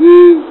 Hum.